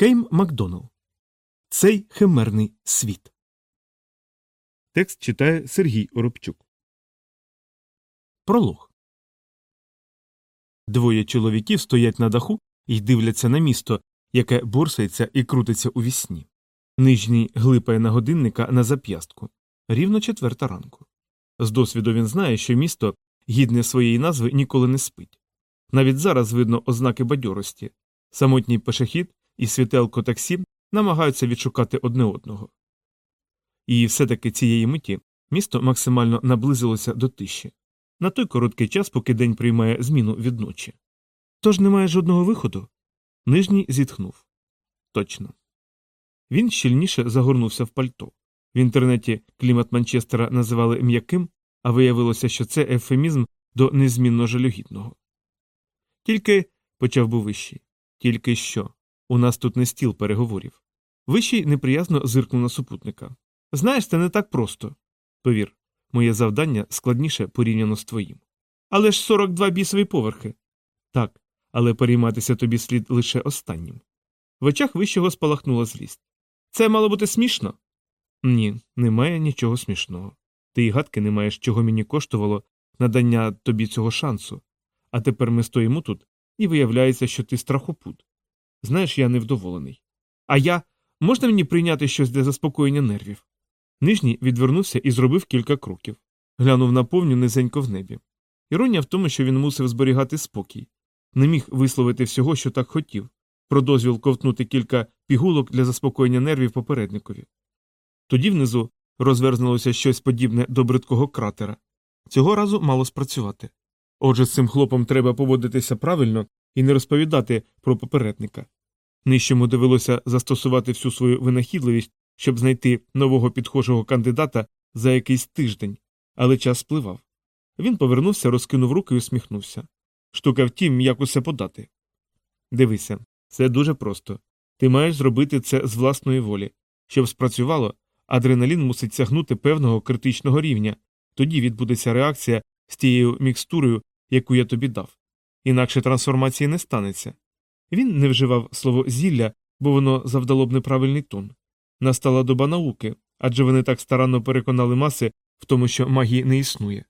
Кейм Макдоналл. Цей химерний світ. Текст читає Сергій Оробчук. Пролог. Двоє чоловіків стоять на даху і дивляться на місто, яке борсається і крутиться у вісні. Нижній глипає на годинника на зап'ястку. Рівно четверта ранку. З досвіду він знає, що місто, гідне своєї назви, ніколи не спить. Навіть зараз видно ознаки бадьорості. Самотній пешехід і світелко таксі намагаються відшукати одне одного. І все таки цієї миті місто максимально наблизилося до тиші на той короткий час, поки день приймає зміну від ночі. Тож немає жодного виходу. Нижній зітхнув. Точно. Він щільніше загорнувся в пальто. В інтернеті клімат Манчестера називали м'яким, а виявилося, що це ефемізм до незмінно жалюгідного. Тільки, почав був вищий, тільки що. У нас тут не стіл переговорів. Вищий неприязно зиркнув на супутника. Знаєш, це не так просто. Повір, моє завдання складніше порівняно з твоїм. Але ж 42 бісові поверхи. Так, але перейматися тобі слід лише останнім. В очах вищого спалахнула злість. Це мало бути смішно? Ні, немає нічого смішного. Ти й гадки не маєш, чого мені коштувало надання тобі цього шансу. А тепер ми стоїмо тут, і виявляється, що ти страхопут. Знаєш, я невдоволений. А я можна мені прийняти щось для заспокоєння нервів? Нижній відвернувся і зробив кілька кроків. Глянув на повню низенько в небі. Іронія в тому, що він мусив зберігати спокій, не міг висловити всього, що так хотів, про дозвіл ковтнути кілька пігулок для заспокоєння нервів попередникові. Тоді внизу розверзнулося щось подібне до бридкого кратера. Цього разу мало спрацювати. Отже, з цим хлопом треба поводитися правильно і не розповідати про попередника. Нижчому довелося застосувати всю свою винахідливість, щоб знайти нового підхожого кандидата за якийсь тиждень, але час спливав. Він повернувся, розкинув руки і усміхнувся. Штука в тім, як усе подати. Дивися, це дуже просто. Ти маєш зробити це з власної волі. Щоб спрацювало, адреналін мусить сягнути певного критичного рівня, тоді відбудеться реакція з тією мікстурою, яку я тобі дав. Інакше трансформації не станеться. Він не вживав слово зілля, бо воно завдало б неправильний тон. Настала доба науки, адже вони так старанно переконали маси в тому, що магії не існує.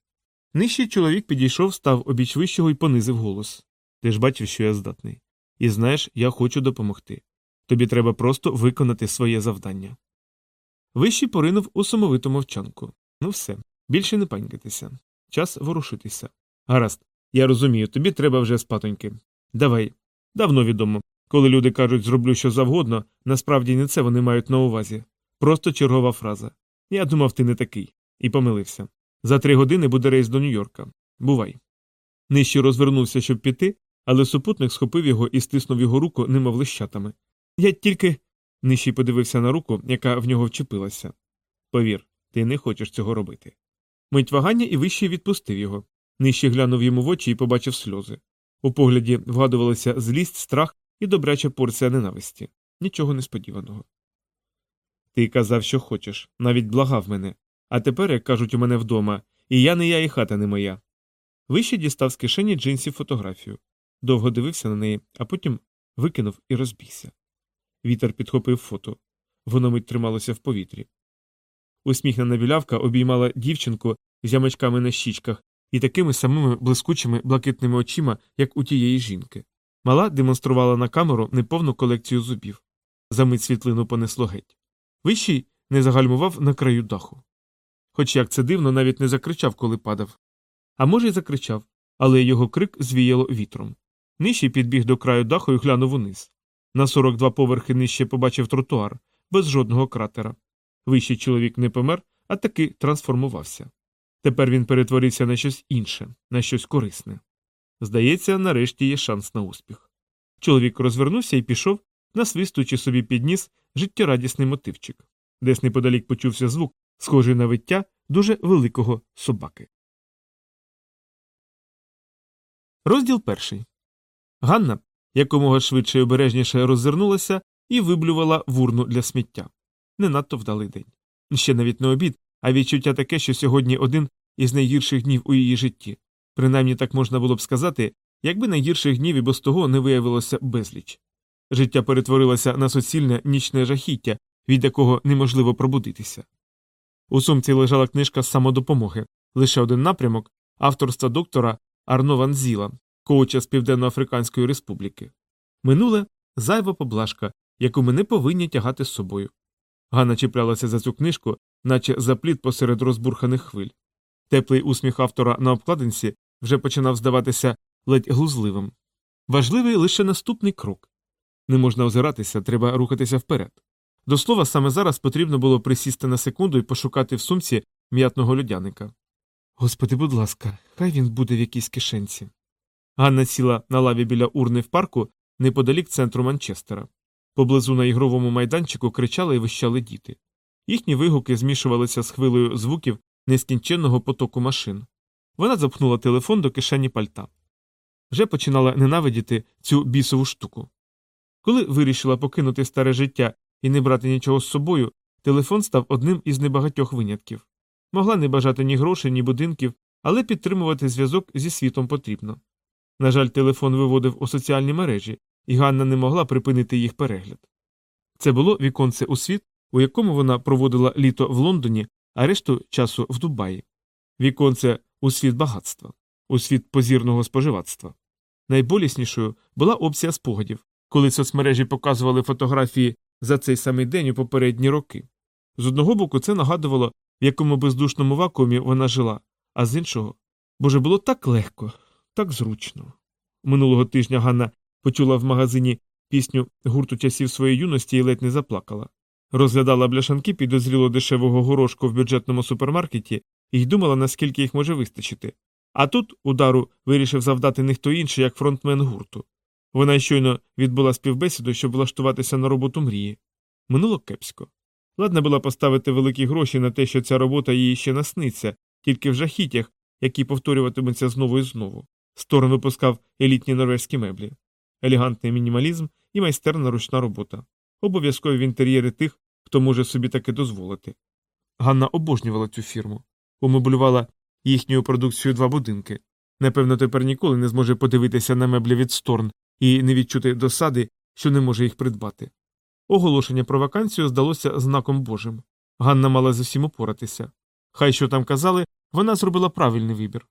Нижчий чоловік підійшов, став обіч вищого і понизив голос. Ти ж бачив, що я здатний. І знаєш, я хочу допомогти. Тобі треба просто виконати своє завдання. Вищий поринув у сумовиту мовчанку. Ну все, більше не панькатися. Час ворушитися. Гаразд, я розумію, тобі треба вже спатоньки. Давай. Давно відомо. Коли люди кажуть зроблю що завгодно, насправді не це вони мають на увазі. Просто чергова фраза. Я думав, ти не такий. І помилився. За три години буде рейс до Нью-Йорка. Бувай. Нижче розвернувся, щоб піти, але супутник схопив його і стиснув його руку, немов лищатами. Я тільки. Нижчий подивився на руку, яка в нього вчепилася. Повір, ти не хочеш цього робити. Мить вагання і вищий відпустив його. Нижче глянув йому в очі і побачив сльози. У погляді вгадувалася злість, страх і добряча порція ненависті. Нічого несподіваного. Ти казав, що хочеш, навіть благав мене. А тепер, як кажуть у мене вдома, і я не я, і хата не моя. Вище дістав з кишені джинсів фотографію. Довго дивився на неї, а потім викинув і розбігся. Вітер підхопив фото. Воно мить трималося в повітрі. Усміхнена білявка обіймала дівчинку з ямочками на щічках і такими самими блискучими блакитними очима, як у тієї жінки. Мала демонструвала на камеру неповну колекцію зубів. Замить світлину понесло геть. Вищий не загальмував на краю даху. Хоч як це дивно, навіть не закричав, коли падав. А може, й закричав, але його крик звіяло вітром. Нижчий підбіг до краю даху і глянув униз. На 42 поверхи нижче побачив тротуар, без жодного кратера. Вищий чоловік не помер, а таки трансформувався. Тепер він перетворився на щось інше, на щось корисне. Здається, нарешті є шанс на успіх. Чоловік розвернувся і пішов, насвистуючи собі під ніс життєрадісний мотивчик. Десь неподалік почувся звук, схожий на виття дуже великого собаки. Розділ перший. Ганна якомога швидше і обережніше роззирнулася і виблювала в урну для сміття. Не надто вдалий день. Ще навіть не обід, а відчуття таке, що сьогодні один із найгірших днів у її житті. Принаймні так можна було б сказати, якби найгірших днів і без того не виявилося безліч. Життя перетворилося на суцільне нічне жахіття, від якого неможливо пробудитися. У сумці лежала книжка з самодопомоги, лише один напрямок авторства доктора Арно Ван Зіла, коуча з Південно-Африканської Республіки. Минуле зайва поблажка, яку ми не повинні тягати з собою. Ганна чіплялася за цю книжку, наче запліт посеред розбурханих хвиль. Теплий усміх автора на обкладинці вже починав здаватися ледь глузливим. Важливий лише наступний крок. Не можна озиратися, треба рухатися вперед. До слова, саме зараз потрібно було присісти на секунду і пошукати в сумці м'ятного людяника. Господи, будь ласка, хай він буде в якійсь кишенці. Ганна сіла на лаві біля урни в парку неподалік центру Манчестера. Поблизу на ігровому майданчику кричали і вищали діти. Їхні вигуки змішувалися з хвилею звуків нескінченного потоку машин. Вона запхнула телефон до кишені пальта. Вже починала ненавидіти цю бісову штуку. Коли вирішила покинути старе життя і не брати нічого з собою, телефон став одним із небагатьох винятків. Могла не бажати ні грошей, ні будинків, але підтримувати зв'язок зі світом потрібно. На жаль, телефон виводив у соціальні мережі, і Ганна не могла припинити їх перегляд. Це було віконце у світ, у якому вона проводила літо в Лондоні, а решту часу в Дубаї. Віконце у світ багатства, у світ позірного споживацтва. Найболіснішою була опція спогадів, коли соцмережі показували фотографії за цей самий день у попередні роки. З одного боку, це нагадувало, в якому бездушному вакуумі вона жила, а з іншого, боже, було так легко, так зручно. Минулого тижня Ганна почула в магазині пісню гурту часів своєї юності і ледь не заплакала. Розглядала бляшанки підозріло дешевого горошку в бюджетному супермаркеті і й думала, наскільки їх може вистачити. А тут удару вирішив завдати не хто інший, як фронтмен гурту. Вона щойно відбула співбесіду, щоб влаштуватися на роботу мрії. Минуло кепсько. Ладна була поставити великі гроші на те, що ця робота їй ще насниться, тільки в жахіттях, які повторюватимуться знову і знову. Сторон випускав елітні норвезькі меблі, елегантний мінімалізм і майстерна ручна робота. Обов'язкові в інтер'єри тих, хто може собі таке дозволити. Ганна обожнювала цю фірму, умеблювала їхню продукцію два будинки. Напевно, тепер ніколи не зможе подивитися на меблі від сторн і не відчути досади, що не може їх придбати. Оголошення про вакансію здалося знаком Божим. Ганна мала з усім упоратися. Хай що там казали, вона зробила правильний вибір.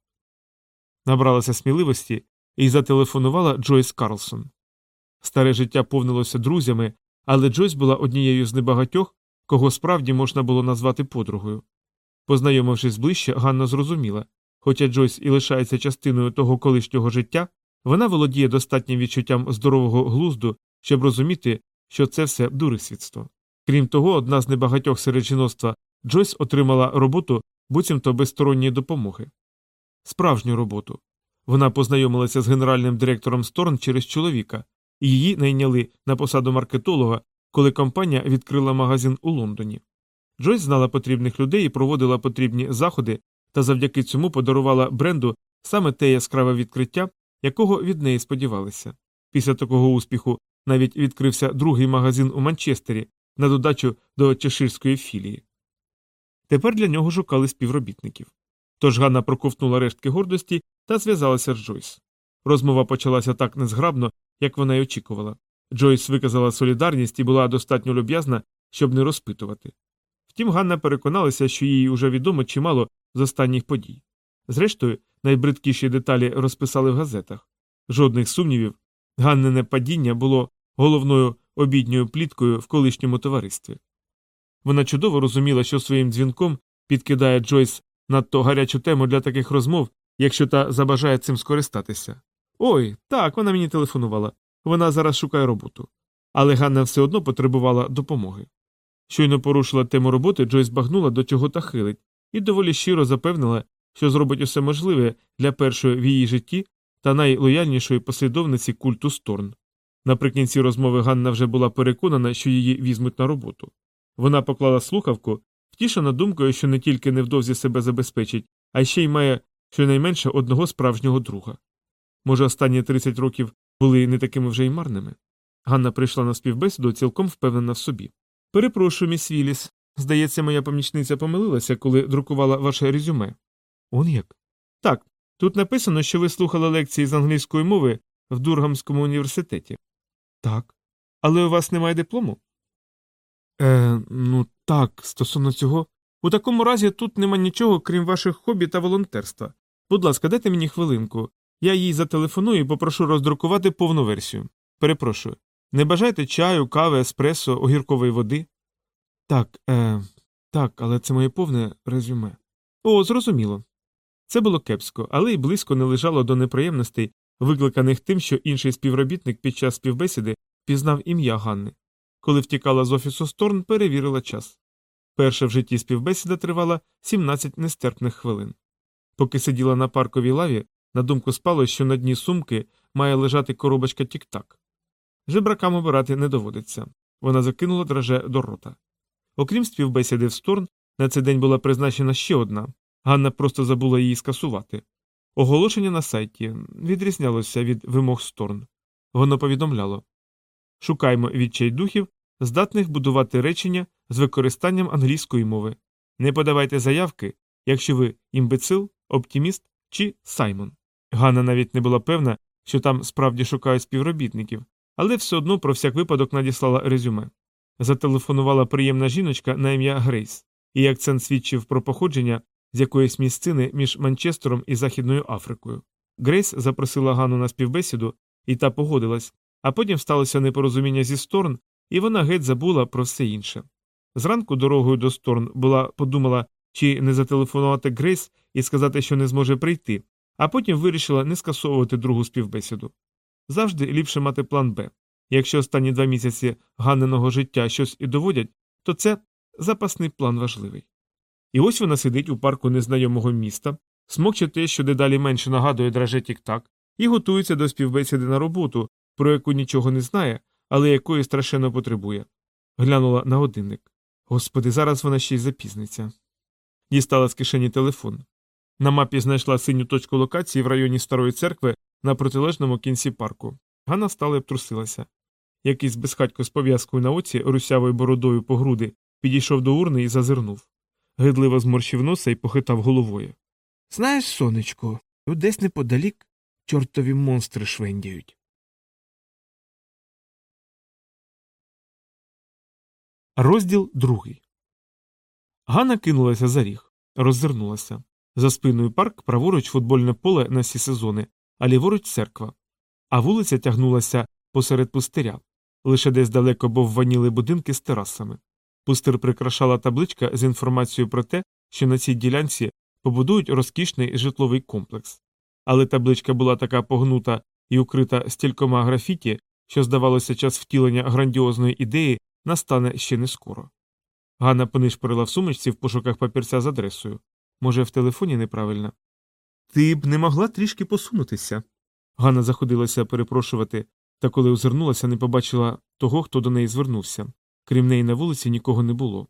Набралася сміливості і зателефонувала Джойс Карлсон. Старе життя повнилося друзями, але Джойс була однією з небагатьох, кого справді можна було назвати подругою. Познайомившись ближче, Ганна зрозуміла хоча Джойс і лишається частиною того колишнього життя, вона володіє достатнім відчуттям здорового глузду, щоб розуміти, що це все дурисвітство. Крім того, одна з небагатьох серед жіноцтва Джойс отримала роботу буцімто без сторонньої допомоги. Справжню роботу. Вона познайомилася з генеральним директором Сторн через чоловіка, її найняли на посаду маркетолога, коли компанія відкрила магазин у Лондоні. Джойс знала потрібних людей і проводила потрібні заходи, та завдяки цьому подарувала бренду саме те яскраве відкриття, якого від неї сподівалися. Після такого успіху навіть відкрився другий магазин у Манчестері на додачу до чеширської філії. Тепер для нього шукали співробітників. Тож Ганна проковтнула рештки гордості та зв'язалася з Джойс. Розмова почалася так незграбно, як вона й очікувала. Джойс виказала солідарність і була достатньо люб'язна, щоб не розпитувати. Втім, Ганна переконалася, що їй уже відомо чимало з останніх подій. Зрештою, найбридкіші деталі розписали в газетах. Жодних сумнівів, Ганнине падіння було головною обідньою пліткою в колишньому товаристві. Вона чудово розуміла, що своїм дзвінком підкидає Джойс надто гарячу тему для таких розмов, якщо та забажає цим скористатися. Ой, так, вона мені телефонувала. Вона зараз шукає роботу. Але Ганна все одно потребувала допомоги. Щойно порушила тему роботи, Джойс багнула, до чого та хилить, і доволі щиро запевнила, що зробить усе можливе для першої в її житті та найлояльнішої послідовниці культу Сторн. Наприкінці розмови Ганна вже була переконана, що її візьмуть на роботу. Вона поклала слухавку, втішена думкою, що не тільки невдовзі себе забезпечить, а ще й має щонайменше одного справжнього друга. Може, останні 30 років були не такими вже й марними. Ганна прийшла на співбесіду, цілком впевнена в собі. Перепрошую, міс Віліс. Здається, моя помічниця помилилася, коли друкувала ваше резюме. Он як? Так. Тут написано, що ви слухали лекції з англійської мови в Дургамському університеті. Так. Але у вас немає диплому? Е, ну так, стосовно цього. У такому разі тут нема нічого, крім ваших хобі та волонтерства. Будь ласка, дайте мені хвилинку. Я їй зателефоную і попрошу роздрукувати повну версію. Перепрошую. Не бажаєте чаю, кави, еспресо, огіркової води? Так, е, так, але це моє повне резюме. О, зрозуміло. Це було кепсько, але й близько не лежало до неприємностей, викликаних тим, що інший співробітник під час співбесіди пізнав ім'я Ганни. Коли втікала з офісу Сторн, перевірила час. Перша в житті співбесіда тривала 17 нестерпних хвилин. Поки сиділа на парковій лаві, на думку спало, що на дні сумки має лежати коробочка тік-так. Жебракам обирати не доводиться. Вона закинула драже до рота. Окрім співбесіди в Сторн, на цей день була призначена ще одна. Ганна просто забула її скасувати. Оголошення на сайті відрізнялося від вимог Сторн. Воно повідомляло Шукаймо відчайдухів, здатних будувати речення з використанням англійської мови. Не подавайте заявки, якщо ви імбецил, оптиміст чи Саймон. Ганна навіть не була певна, що там справді шукають співробітників, але все одно про всяк випадок надіслала резюме. Зателефонувала приємна жіночка на ім'я Грейс, і акцент свідчив про походження з якоїсь місцини між Манчестером і Західною Африкою. Грейс запросила Ганну на співбесіду, і та погодилась, а потім сталося непорозуміння зі сторон, і вона геть забула про все інше. Зранку дорогою до сторон була подумала, чи не зателефонувати Грейс і сказати, що не зможе прийти, а потім вирішила не скасовувати другу співбесіду. Завжди ліпше мати план Б. Якщо останні два місяці Ганниного життя щось і доводять, то це запасний план важливий. І ось вона сидить у парку незнайомого міста, смокче те, що дедалі менше нагадує драже тік-так, і готується до співбесіди на роботу, про яку нічого не знає, але якої страшенно потребує. Глянула на годинник. Господи, зараз вона ще й запізниться. Дістала з кишені телефон. На мапі знайшла синю точку локації в районі старої церкви на протилежному кінці парку. Ганна встала і обтрусилася. Якийсь безхатько з пов'язкою на оці, русявою бородою по груди, підійшов до урни і зазирнув. Гидливо зморщив носа і похитав головою. Знаєш, сонечко, тут десь неподалік чортові монстри швендяють. Розділ другий. Ганна кинулася за ріг, роззирнулася. За спиною парк, праворуч футбольне поле на всі сезони, а ліворуч церква. А вулиця тягнулася посеред пустиря. Лише десь далеко бовваніли будинки з терасами. Пустир прикрашала табличка з інформацією про те, що на цій ділянці побудують розкішний житловий комплекс. Але табличка була така погнута і укрита стількома графіті, що, здавалося, час втілення грандіозної ідеї настане ще не скоро. Ганна понишпорила в сумочці в пошуках папірця з адресою. Може, в телефоні неправильно? Ти б не могла трішки посунутися. Ганна заходилася перепрошувати, та коли озирнулася, не побачила того, хто до неї звернувся. Крім неї на вулиці нікого не було.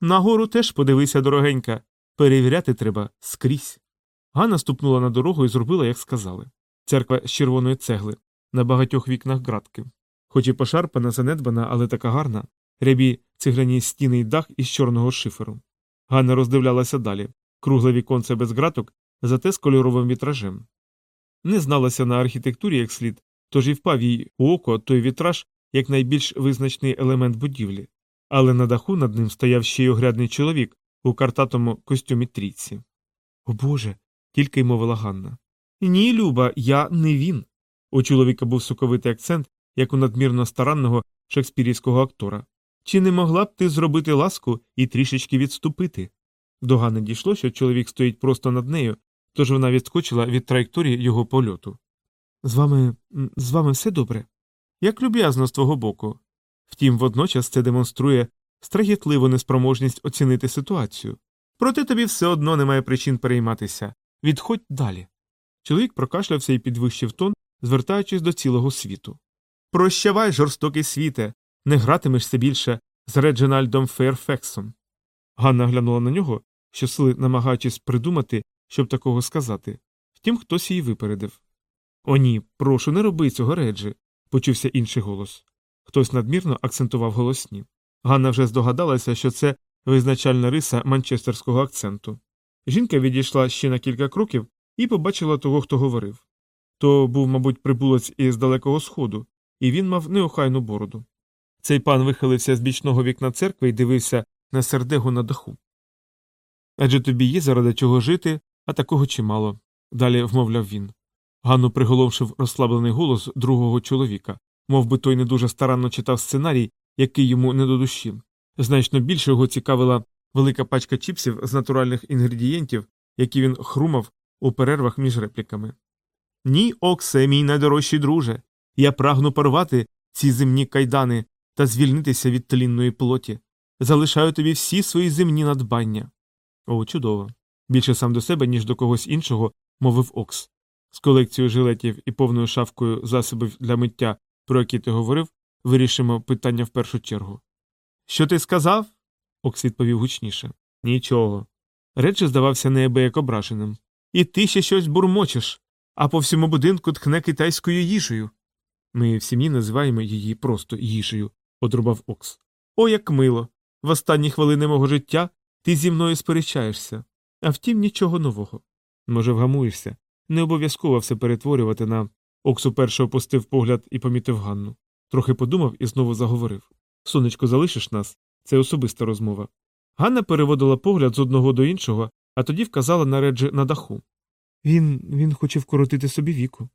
Нагору теж подивися, дорогенька. Перевіряти треба скрізь. Ганна ступнула на дорогу і зробила, як сказали. Церква з червоної цегли, на багатьох вікнах ґратки. Хоч і пошарпана, занедбана, але така гарна, рябі цегляні стіни й дах із чорного шиферу. Ганна роздивлялася далі кругле віконце без ґраток, зате з кольоровим вітражем. Не зналася на архітектурі як слід, тож і впав їй у око той вітраж як найбільш визначний елемент будівлі, але на даху над ним стояв ще й огрядний чоловік у картатому костюмі трійці. О Боже. тільки й мовила Ганна. Ні, Люба, я не він. У чоловіка був соковитий акцент, як у надмірно старанного шекспірівського актора. Чи не могла б ти зробити ласку і трішечки відступити? До Ганни дійшло, що чоловік стоїть просто над нею, тож вона відскочила від траєкторії його польоту. З вами з вами все добре? Як люб'язно з твого боку. Втім, водночас це демонструє страхітливу неспроможність оцінити ситуацію. Проте тобі все одно немає причин перейматися. Відходь далі. Чоловік прокашлявся і підвищив тон, звертаючись до цілого світу. Прощавай, жорстокий світе, не гратимешся більше з Реджинальдом Фейрфексом. Ганна глянула на нього, щосили намагаючись придумати, щоб такого сказати. Втім, хтось її випередив. О, ні, прошу, не роби цього, Реджі, почувся інший голос. Хтось надмірно акцентував голосні. Ганна вже здогадалася, що це визначальна риса манчестерського акценту. Жінка відійшла ще на кілька кроків і побачила того, хто говорив. То був, мабуть, прибулець із далекого сходу, і він мав неохайну бороду. Цей пан вихилився з бічного вікна церкви і дивився на сердегу на даху. Адже тобі є заради чого жити, а такого чимало, далі вмовляв він. Ганну приголомшив розслаблений голос другого чоловіка, мов би той не дуже старанно читав сценарій, який йому не до душі. Значно більше його цікавила велика пачка чіпсів з натуральних інгредієнтів, які він хрумав у перервах між репліками. Ні, Оксе, мій найдорожчий друже. Я прагну порвати ці земні кайдани та звільнитися від тлінної плоті. Залишаю тобі всі свої земні надбання. О, чудово. Більше сам до себе, ніж до когось іншого, мовив Окс. З колекцією жилетів і повною шафкою засобів для миття, про які ти говорив, вирішимо питання в першу чергу. Що ти сказав? Окс відповів гучніше. Нічого. Реджі здавався неабияк ображеним. І ти ще щось бурмочеш, а по всьому будинку тхне китайською їжею. Ми в сім'ї називаємо її просто їжею, одрубав Окс. О, як мило. В останні хвилини мого життя ти зі мною сперечаєшся. А втім, нічого нового. Може, вгамуєшся. Не обов'язково все перетворювати на. Окс уперше опустив погляд і помітив Ганну. Трохи подумав і знову заговорив. Сонечко, залишиш нас? Це особиста розмова. Ганна переводила погляд з одного до іншого, а тоді вказала на реджі на даху. Він він хоче вкоротити собі віку.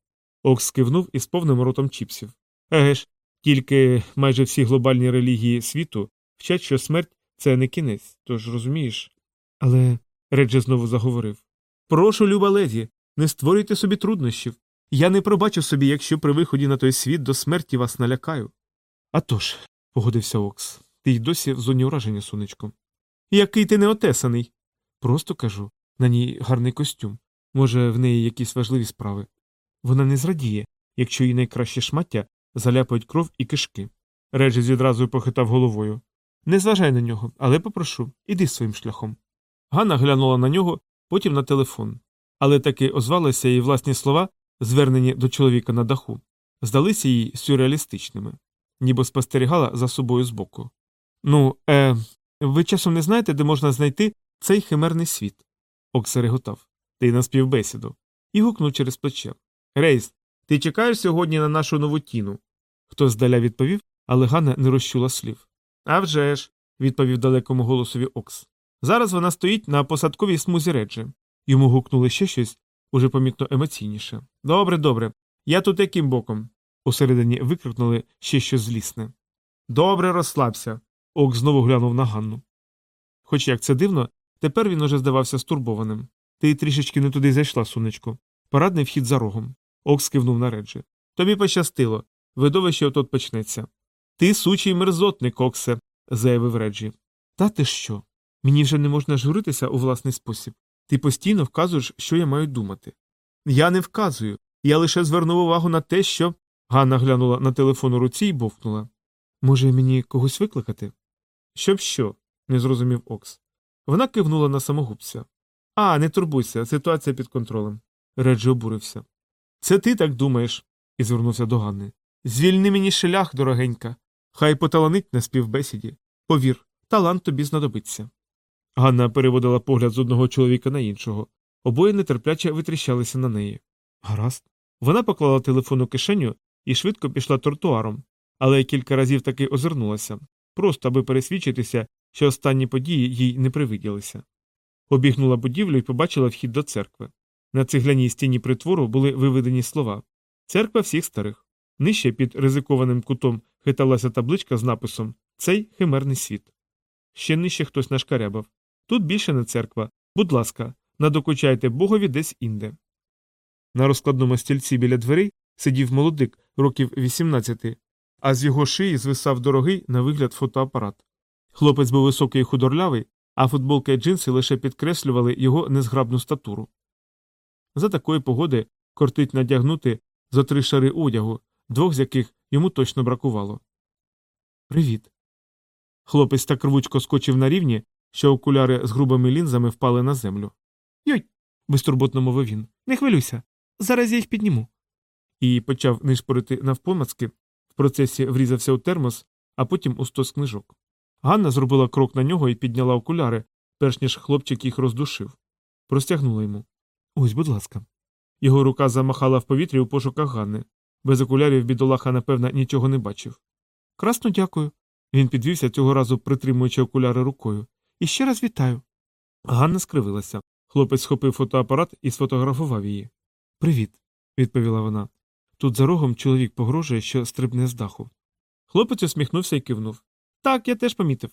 Окс кивнув із повним ротом чіпсів. Еге ж, тільки майже всі глобальні релігії світу вчать, що смерть це не кінець, тож розумієш. Але Реджі знову заговорив Прошу, люба леді, не створюйте собі труднощів. Я не пробачу собі, якщо при виході на той світ до смерті вас налякаю. «А тож», – погодився Окс, ти й досі в зоні ураження, сонечко. Який ти неотесаний. Просто кажу, на ній гарний костюм. Може, в неї якісь важливі справи. Вона не зрадіє, якщо її найкраще шмаття заляпають кров і кишки. Реджіс відразу похитав головою. Не зважай на нього, але попрошу, іди своїм шляхом. Ганна глянула на нього, потім на телефон. Але таки озвалися її власні слова, звернені до чоловіка на даху, здалися їй сюрреалістичними, ніби спостерігала за собою збоку. Ну, е, ви часом не знаєте, де можна знайти цей химерний світ? Окса реготав. Ти на співбесіду. І гукнув через плече. Рейс, ти чекаєш сьогодні на нашу нову тіну? Хтось здаля відповів, але Ганна не розчула слів. «А вже ж», – відповів далекому голосові Окс. Зараз вона стоїть на посадковій смузі реджі. Йому гукнули ще щось уже помітно емоційніше. Добре, добре. Я тут яким боком? Усередині викрикнули ще щось злісне. Добре, розслабся. Окс знову глянув на Ганну. Хоч як це дивно, тепер він уже здавався стурбованим. Ти трішечки не туди зайшла, сонечко. Парадний вхід за рогом. Окс кивнув на реджі. Тобі пощастило. Видовище отот почнеться. Ти сучий мерзотник, Оксе, заявив Реджі. Та ти що? Мені вже не можна журитися у власний спосіб. Ти постійно вказуєш, що я маю думати. Я не вказую. Я лише звернув увагу на те, що. Ганна глянула на телефон у руці і бовкнула. Може, мені когось викликати? Щоб що? не зрозумів Окс. Вона кивнула на самогубця. А, не турбуйся, ситуація під контролем. Реджі обурився. Це ти так думаєш, і звернувся до Ганни. Звільни мені шлях, дорогенька. Хай поталанить на співбесіді. Повір, талант тобі знадобиться. Ганна переводила погляд з одного чоловіка на іншого. Обоє нетерпляче витріщалися на неї. Гаразд. Вона поклала телефон у кишеню і швидко пішла тротуаром, але кілька разів таки озирнулася, просто аби пересвідчитися, що останні події їй не привиділися. Обігнула будівлю і побачила вхід до церкви. На цегляній стіні притвору були виведені слова Церква всіх старих. Нижче під ризикованим кутом хиталася табличка з написом Цей химерний світ. Ще нижче хтось нашкарябав. Тут більше не церква. Будь ласка, надокучайте богові десь інде. На розкладному стільці біля дверей сидів молодик років 18, а з його шиї звисав дорогий на вигляд фотоапарат. Хлопець був високий і худорлявий, а футболка і джинси лише підкреслювали його незграбну статуру. За такої погоди кортить надягнути зо три шари одягу, двох з яких йому точно бракувало. Привіт. Хлопець так рвучко скочив на рівні, що окуляри з грубими лінзами впали на землю. Йой. безтурботно мовив він. Не хвилюйся. Зараз я їх підніму. І почав нишпорити навпомацки, в процесі врізався у термос, а потім у стос книжок. Ганна зробила крок на нього і підняла окуляри, перш ніж хлопчик їх роздушив. Простягнула йому. Ось, будь ласка. Його рука замахала в повітрі у пошуках Ганни. Без окулярів бідолаха, напевно, нічого не бачив. Красно дякую. Він підвівся цього разу, притримуючи окуляри рукою. І ще раз вітаю. Ганна скривилася. Хлопець схопив фотоапарат і сфотографував її. Привіт, відповіла вона. Тут за рогом чоловік погрожує, що стрибне з даху. Хлопець усміхнувся і кивнув. Так, я теж помітив.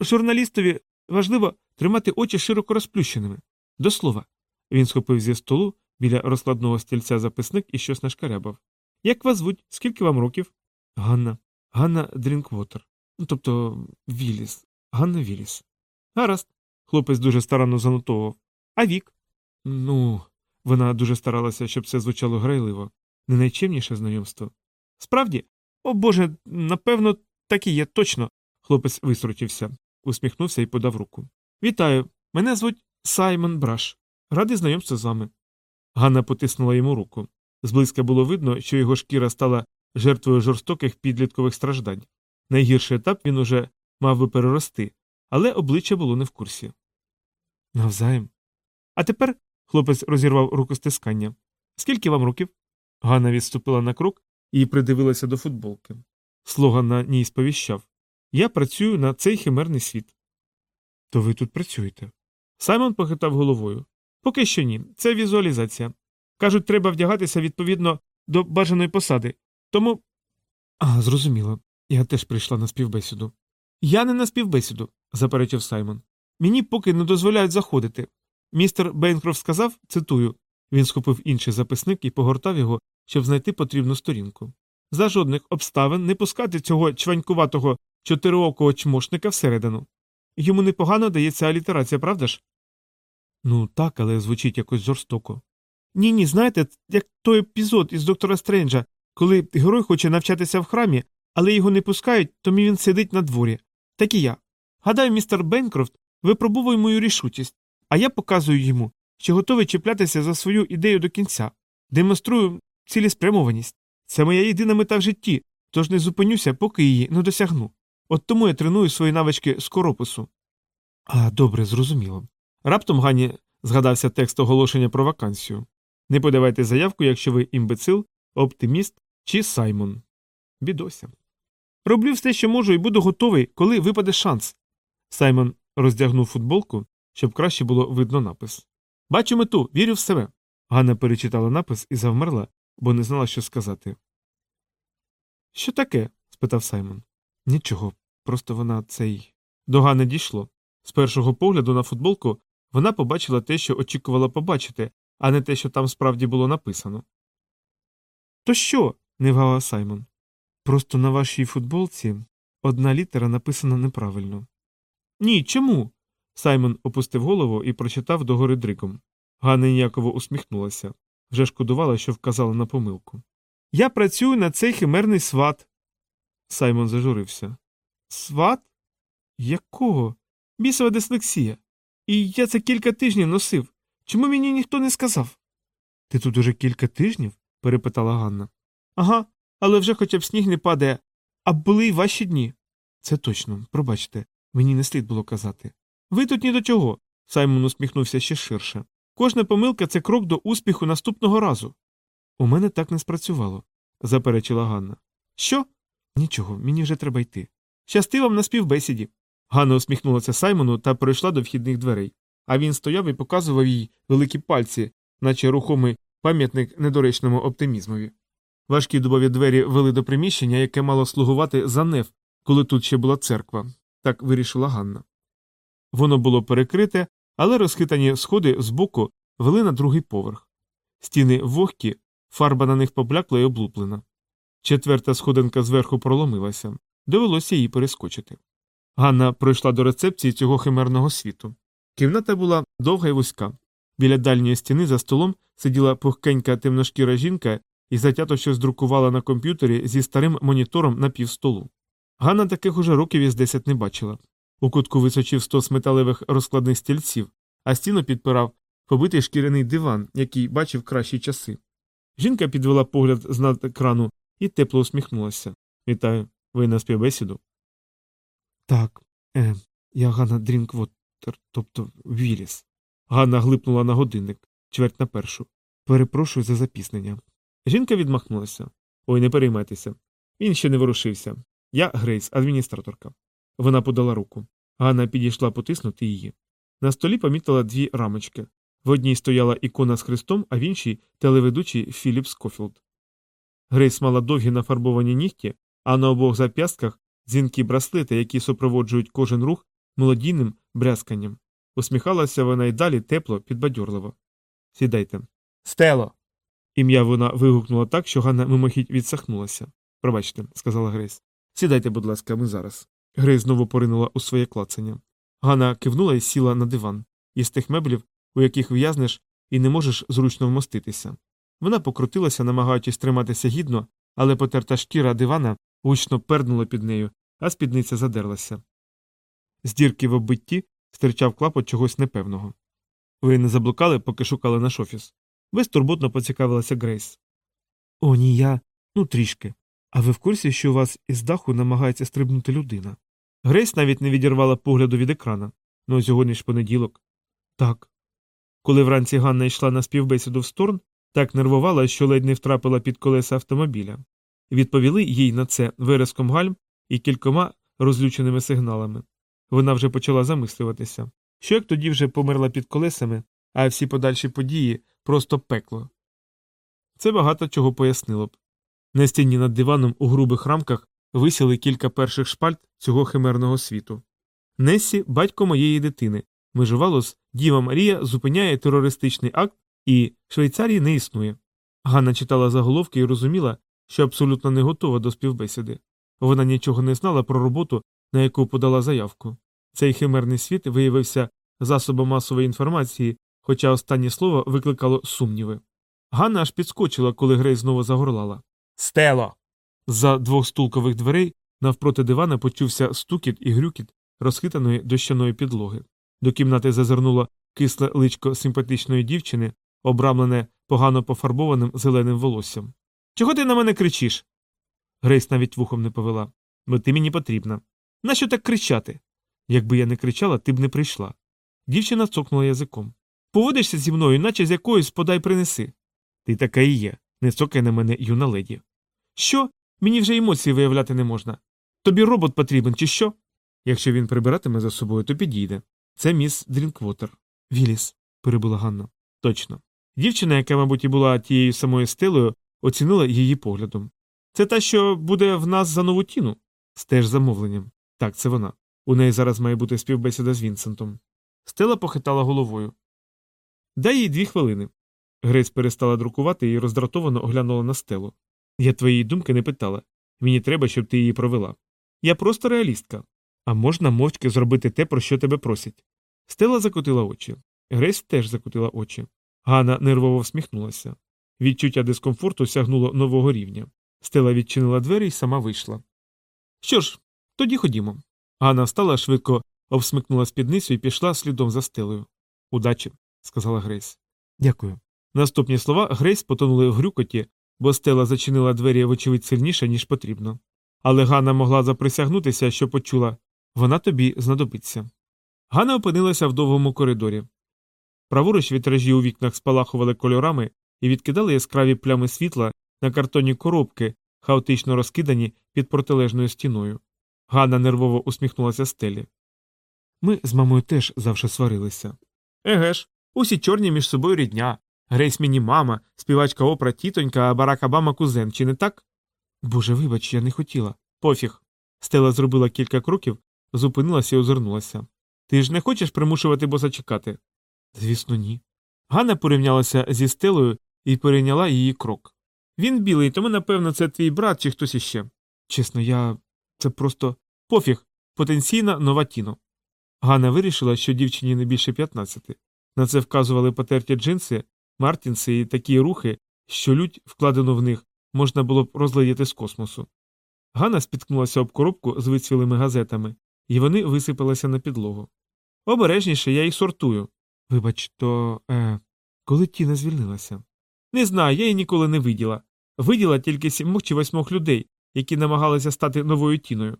Журналістові важливо тримати очі широко розплющеними. До слова, він схопив зі столу біля розкладного стільця записник і щось нашкарябав. Як вас звуть? Скільки вам років? Ганна. Ганна Дрінквотер. Ну, тобто Віліс. Ганна Віліс. Гаразд. Хлопець дуже старанно занотовував. А вік? Ну, вона дуже старалася, щоб це звучало грайливо. Не найчемніше знайомство. Справді? О Боже, напевно, так і є, точно. Хлопець висрутівся, усміхнувся і подав руку. Вітаю. Мене звуть Саймон Браш. Радий знайомству з вами. Ганна потиснула йому руку. Зблизька було видно, що його шкіра стала жертвою жорстоких підліткових страждань. Найгірший етап він уже мав би перерости, але обличчя було не в курсі. Навзаєм. А тепер хлопець розірвав рукостискання. Скільки вам років? Ганна відступила на крок і придивилася до футболки. Слоган на ній сповіщав Я працюю на цей химерний світ. То ви тут працюєте? Саймон похитав головою. Поки що ні. Це візуалізація. Кажуть, треба вдягатися відповідно до бажаної посади. Тому. А, зрозуміло. Я теж прийшла на співбесіду. Я не на співбесіду, заперечив Саймон. Мені поки не дозволяють заходити. Містер Бейнкрофт сказав, цитую, він схопив інший записник і погортав його, щоб знайти потрібну сторінку. За жодних обставин не пускати цього чванькуватого чотириокого чмошника всередину. Йому непогано дається алітерація, правда ж? Ну, так, але звучить якось жорстоко. Ні, ні, знаєте, як той епізод із доктора Стренджа, коли герой хоче навчатися в храмі, але його не пускають, тому він сидить на дворі. Так і я. Гадаю, містер Бенкрофт випробовує мою рішучість, а я показую йому, що готовий чіплятися за свою ідею до кінця, демонструю цілеспрямованість. Це моя єдина мета в житті, тож не зупинюся, поки її не досягну. От тому я треную свої навички скоропису. А, добре, зрозуміло. Раптом Гані згадався текст оголошення про вакансію. Не подавайте заявку, якщо ви імбецил, оптиміст чи Саймон. Бідося. Роблю все, що можу, і буду готовий, коли випаде шанс. Саймон роздягнув футболку, щоб краще було видно напис. Бачу мету, вірю в себе. Ганна перечитала напис і завмерла, бо не знала, що сказати. Що таке? спитав Саймон. Нічого, просто вона цей. До Гани дійшло. З першого погляду на футболку вона побачила те, що очікувала побачити, а не те, що там справді було написано. То що? не вгавав Саймон. Просто на вашій футболці одна літера написана неправильно. Ні, чому? Саймон опустив голову і прочитав догори дриком. Ганна ніяково усміхнулася. Вже шкодувала, що вказала на помилку. Я працюю на цей химерний сват. Саймон зажурився. Сват? Якого? Бісова дислексія. І я це кілька тижнів носив. Чому мені ніхто не сказав? Ти тут уже кілька тижнів? перепитала Ганна. Ага, але вже хоча б сніг не падає, а були й ваші дні. Це точно, пробачте, мені не слід було казати. Ви тут ні до чого. Саймон усміхнувся ще ширше. Кожна помилка це крок до успіху наступного разу. У мене так не спрацювало, заперечила Ганна. Що? Нічого, мені вже треба йти. Щасти вам на співбесіді. Ганна усміхнулася Саймону та пройшла до вхідних дверей, а він стояв і показував їй великі пальці, наче рухомий пам'ятник недоречному оптимізмові. Важкі дубові двері вели до приміщення, яке мало слугувати за неф, коли тут ще була церква, так вирішила Ганна. Воно було перекрите, але розхитані сходи збоку вели на другий поверх. Стіни вогкі, фарба на них поблякла і облуплена. Четверта сходинка зверху проломилася, довелося її перескочити. Ганна пройшла до рецепції цього химерного світу. Кімната була довга і вузька. Біля дальньої стіни за столом сиділа пухкенька темношкіра жінка і затято щось друкувала на комп'ютері зі старим монітором на півстолу. Ганна таких уже років із десять не бачила. У кутку височив стос металевих розкладних стільців, а стіну підпирав побитий шкіряний диван, який бачив кращі часи. Жінка підвела погляд з над екрану і тепло усміхнулася. Вітаю, ви на співбесіду? Так, е, я Ганна Дрінквотер, тобто Віліс. Ганна глипнула на годинник, чверть на першу. Перепрошую за запізнення. Жінка відмахнулася. Ой, не переймайтеся. Він ще не ворушився. Я Грейс, адміністраторка. Вона подала руку. Ганна підійшла потиснути її. На столі помітила дві рамочки. В одній стояла ікона з хрестом, а в іншій телеведучий Філіп Скофілд. Грейс мала довгі нафарбовані нігті, а на обох зап'ястках дзвінкі браслети, які супроводжують кожен рух мелодійним брязканням. Усміхалася вона й далі тепло, підбадьорливо. Сідайте. Стело. Ім'я вона вигукнула так, що Ганна мимохідь відсахнулася. Пробачте, сказала Грейс. Сідайте, будь ласка, ми зараз. Грейс знову поринула у своє клацання. Ганна кивнула і сіла на диван, із тих меблів, у яких в'язнеш і не можеш зручно вмоститися. Вона покрутилася, намагаючись триматися гідно, але потерта шкіра дивана гучно перднула під нею, а спідниця задерлася. З дірки в оббитті стирчав клапот чогось непевного. Ви не заблукали, поки шукали наш офіс. Безтурботно поцікавилася Грейс. О, ні, я. ну трішки. А ви в курсі, що у вас із даху намагається стрибнути людина? Грейс навіть не відірвала погляду від екрана. Ну, сьогодні ж понеділок. Так. Коли вранці Ганна йшла на співбесіду в Сторн, так нервувала, що ледь не втрапила під колеса автомобіля. Відповіли їй на це виразком гальм і кількома розлюченими сигналами. Вона вже почала замислюватися, що як тоді вже померла під колесами, а всі подальші події просто пекло. Це багато чого пояснило б. На стіні над диваном у грубих рамках висіли кілька перших шпальт цього химерного світу. Несі, батько моєї дитини, межувалос Діва Марія зупиняє терористичний акт, і Швейцарії не існує. Ганна читала заголовки і розуміла, що абсолютно не готова до співбесіди. Вона нічого не знала про роботу, на яку подала заявку. Цей химерний світ виявився засобом масової інформації, хоча останнє слово викликало сумніви. Ганна аж підскочила, коли Грей знову загорлала. Стело. За двох стулкових дверей навпроти дивана почувся стукіт і грюкіт розхитаної дощаної підлоги. До кімнати зазирнуло кисле личко симпатичної дівчини, обрамлене погано пофарбованим зеленим волоссям. Чого ти на мене кричиш? Грейс навіть вухом не повела. Бо ти мені потрібна. Нащо так кричати? Якби я не кричала, ти б не прийшла. Дівчина цокнула язиком. Поводишся зі мною, наче з якоюсь подай принеси. Ти така і є, не цокай на мене, юна леді. Що? Мені вже емоції виявляти не можна. Тобі робот потрібен, чи що? Якщо він прибиратиме за собою, то підійде. Це міс Дрінквотер. Віліс, перебула Ганна. Точно. Дівчина, яка, мабуть, і була тією самою стелею, оцінила її поглядом. Це та, що буде в нас за нову тіну? З теж замовленням. Так, це вона. У неї зараз має бути співбесіда з Вінсентом. Стела похитала головою. Дай їй дві хвилини. Грець перестала друкувати і роздратовано оглянула на стелу. Я твоєї думки не питала. Мені треба, щоб ти її провела. Я просто реалістка. А можна мовчки зробити те, про що тебе просять. Стела закотила очі. Грейс теж закотила очі. Ганна нервово всміхнулася. Відчуття дискомфорту сягнуло нового рівня. Стела відчинила двері і сама вийшла. Що ж, тоді ходімо. Ганна встала, швидко обсмикнула спідницю і пішла слідом за стелею. Удачі, сказала Грейс. Дякую. Наступні слова Грейс потонули в грюкоті, бо стела зачинила двері, вочевидь, сильніше, ніж потрібно. Але Ганна могла заприсягнутися, що почула вона тобі знадобиться. Ганна опинилася в довгому коридорі. Праворуч вітражі у вікнах спалахували кольорами і відкидали яскраві плями світла на картонні коробки, хаотично розкидані під протилежною стіною. Ганна нервово усміхнулася стелі. Ми з мамою теж завжди сварилися. Еге ж, усі чорні між собою рідня. Грейс мені мама, співачка опра тітонька, а Барак Обама кузен, чи не так? Боже, вибач, я не хотіла. Пофіг. Стела зробила кілька кроків, зупинилася і озирнулася. Ти ж не хочеш примушувати боса чекати? Звісно, ні. Ганна порівнялася зі стелою і перейняла її крок. Він білий, тому, напевно, це твій брат чи хтось іще. Чесно, я. це просто пофіг, потенційна нова тіно. Ганна вирішила, що дівчині не більше 15. На це вказували потерті джинси, мартінси і такі рухи, що лють, вкладену в них, можна було б розглядіти з космосу. Ганна спіткнулася об коробку з вицвілими газетами, і вони висипалися на підлогу. Обережніше я їх сортую. Вибач, то. е. Коли Тіна звільнилася? Не знаю, я її ніколи не виділа. Виділа тільки сімох чи восьмох людей, які намагалися стати новою тіною.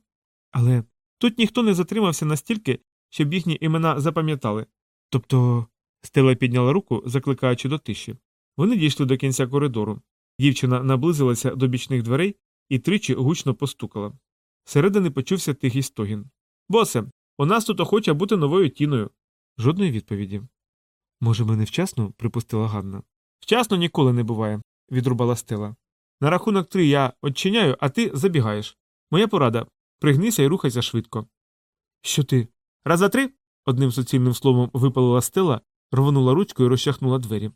Але тут ніхто не затримався настільки, щоб їхні імена запам'ятали. Тобто. Стела підняла руку, закликаючи до тиші. Вони дійшли до кінця коридору. Дівчина наблизилася до бічних дверей і тричі гучно постукала. Зсередини почувся тихий стогін. Босе, у нас тут охоча бути новою тіною. Жодної відповіді. Може, ми невчасно? припустила Ганна. Вчасно ніколи не буває, відрубала стела. На рахунок три я очиняю, а ти забігаєш. Моя порада пригнися і рухайся швидко. Що ти? Раз за три? одним суцільним словом випалила стела, рвонула ручку і розчахнула двері.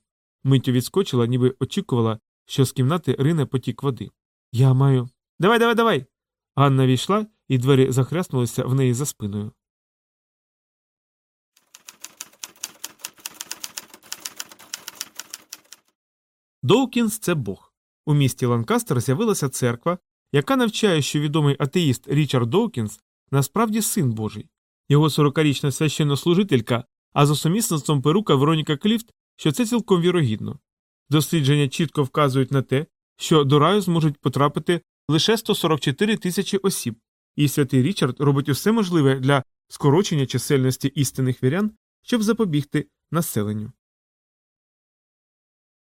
Миттю відскочила, ніби очікувала, що з кімнати рине потік води. Я маю. Давай, давай, давай. Ганна війшла, і двері захряснулися в неї за спиною. Доукінс це Бог. У місті Ланкастер з'явилася церква, яка навчає, що відомий атеїст Річард Доукінс насправді син Божий. Його 40-річна священнослужителька, а за сумісництвом перукарка Вероніка Кліфт, що це цілком вірогідно. Дослідження чітко вказують на те, що до раю зможуть потрапити лише 144 тисячі осіб, і святий Річард робить усе можливе для скорочення чисельності істинних вірян, щоб запобігти населенню.